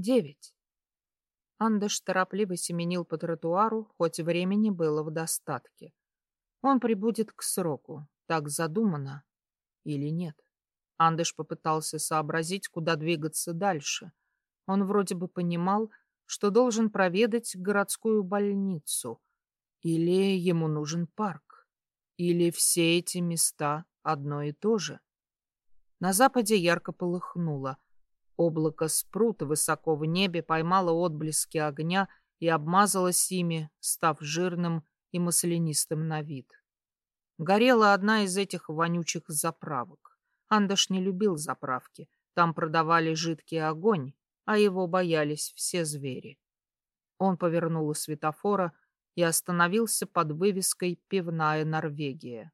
девять. Андыш торопливо семенил по тротуару, хоть времени было в достатке. Он прибудет к сроку, так задумано или нет. Андыш попытался сообразить, куда двигаться дальше. Он вроде бы понимал, что должен проведать городскую больницу. Или ему нужен парк. Или все эти места одно и то же. На западе ярко полыхнуло. Облако спрута высоко в небе поймало отблески огня и обмазалось ими, став жирным и маслянистым на вид. Горела одна из этих вонючих заправок. Андаш не любил заправки. Там продавали жидкий огонь, а его боялись все звери. Он повернул у светофора и остановился под вывеской «Пивная Норвегия».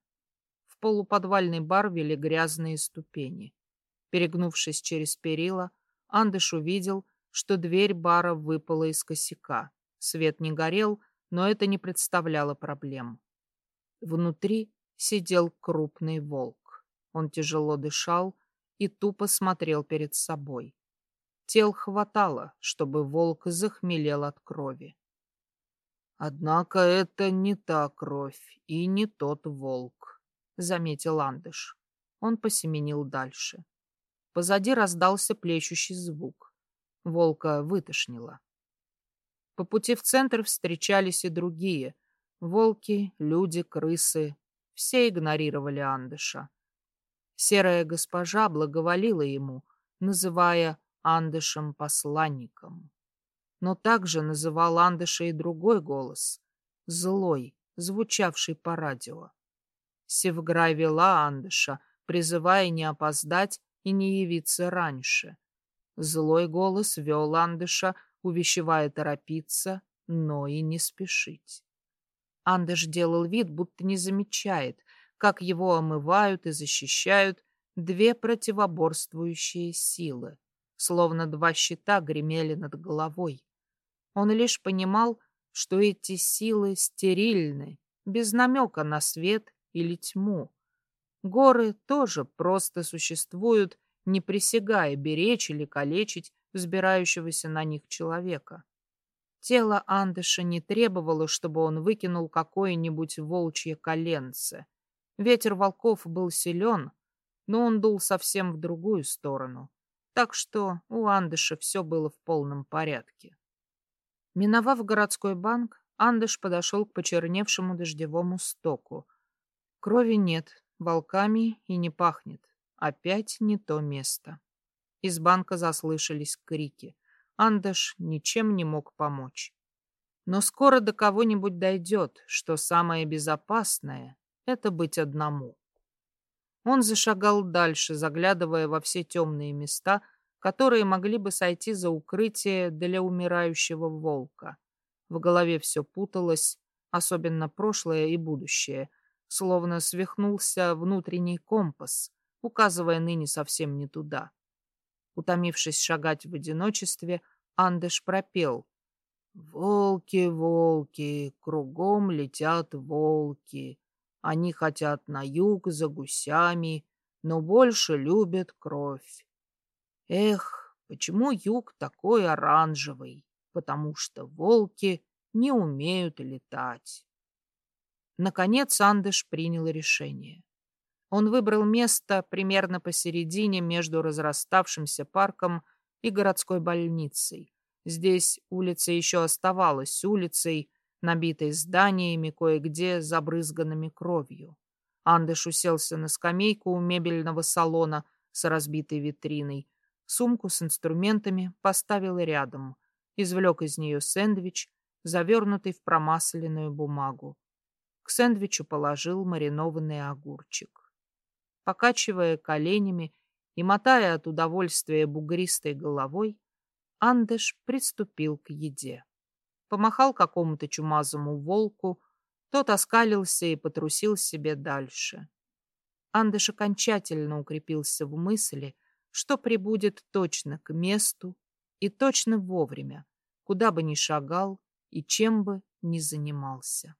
В полуподвальный бар вели грязные ступени. Перегнувшись через перила, Андыш увидел, что дверь бара выпала из косяка. Свет не горел, но это не представляло проблем. Внутри сидел крупный волк. Он тяжело дышал и тупо смотрел перед собой. Тел хватало, чтобы волк захмелел от крови. «Однако это не та кровь и не тот волк», — заметил Андыш. Он посеменил дальше. Позади раздался плещущий звук. Волка вытошнило. По пути в центр встречались и другие. Волки, люди, крысы, все игнорировали Андыша. Серая госпожа благоволила ему, называя Андышем посланником. Но также называл Андыша и другой голос, злой, звучавший по радио. Севграй вела Андыша, призывая не опоздать и не явиться раньше. Злой голос вел Андыша, увещевая торопиться, но и не спешить. Андыш делал вид, будто не замечает, как его омывают и защищают две противоборствующие силы, словно два щита гремели над головой. Он лишь понимал, что эти силы стерильны, без намека на свет или тьму. Горы тоже просто существуют, не присягая беречь или калечить взбирающегося на них человека. Тело Андыша не требовало, чтобы он выкинул какое-нибудь волчье коленце. Ветер волков был силен, но он дул совсем в другую сторону. Так что у Андыша все было в полном порядке. Миновав городской банк, Андыш подошел к почерневшему дождевому стоку. Крови нет, волками и не пахнет. Опять не то место. Из банка заслышались крики. Андаш ничем не мог помочь. Но скоро до кого-нибудь дойдет, что самое безопасное — это быть одному. Он зашагал дальше, заглядывая во все темные места, которые могли бы сойти за укрытие для умирающего волка. В голове все путалось, особенно прошлое и будущее, словно свихнулся внутренний компас, указывая ныне совсем не туда. Утомившись шагать в одиночестве, Андыш пропел. «Волки, волки, кругом летят волки. Они хотят на юг за гусями, но больше любят кровь. Эх, почему юг такой оранжевый? Потому что волки не умеют летать». Наконец Андыш принял решение. Он выбрал место примерно посередине между разраставшимся парком и городской больницей. Здесь улица еще оставалась улицей, набитой зданиями, кое-где забрызганными кровью. Андыш уселся на скамейку у мебельного салона с разбитой витриной. Сумку с инструментами поставил рядом. Извлек из нее сэндвич, завернутый в промасленную бумагу. К сэндвичу положил маринованный огурчик покачивая коленями и мотая от удовольствия бугристой головой, Андеш приступил к еде. Помахал какому-то чумазому волку, тот оскалился и потрусил себе дальше. Андеш окончательно укрепился в мысли, что прибудет точно к месту и точно вовремя, куда бы ни шагал и чем бы ни занимался.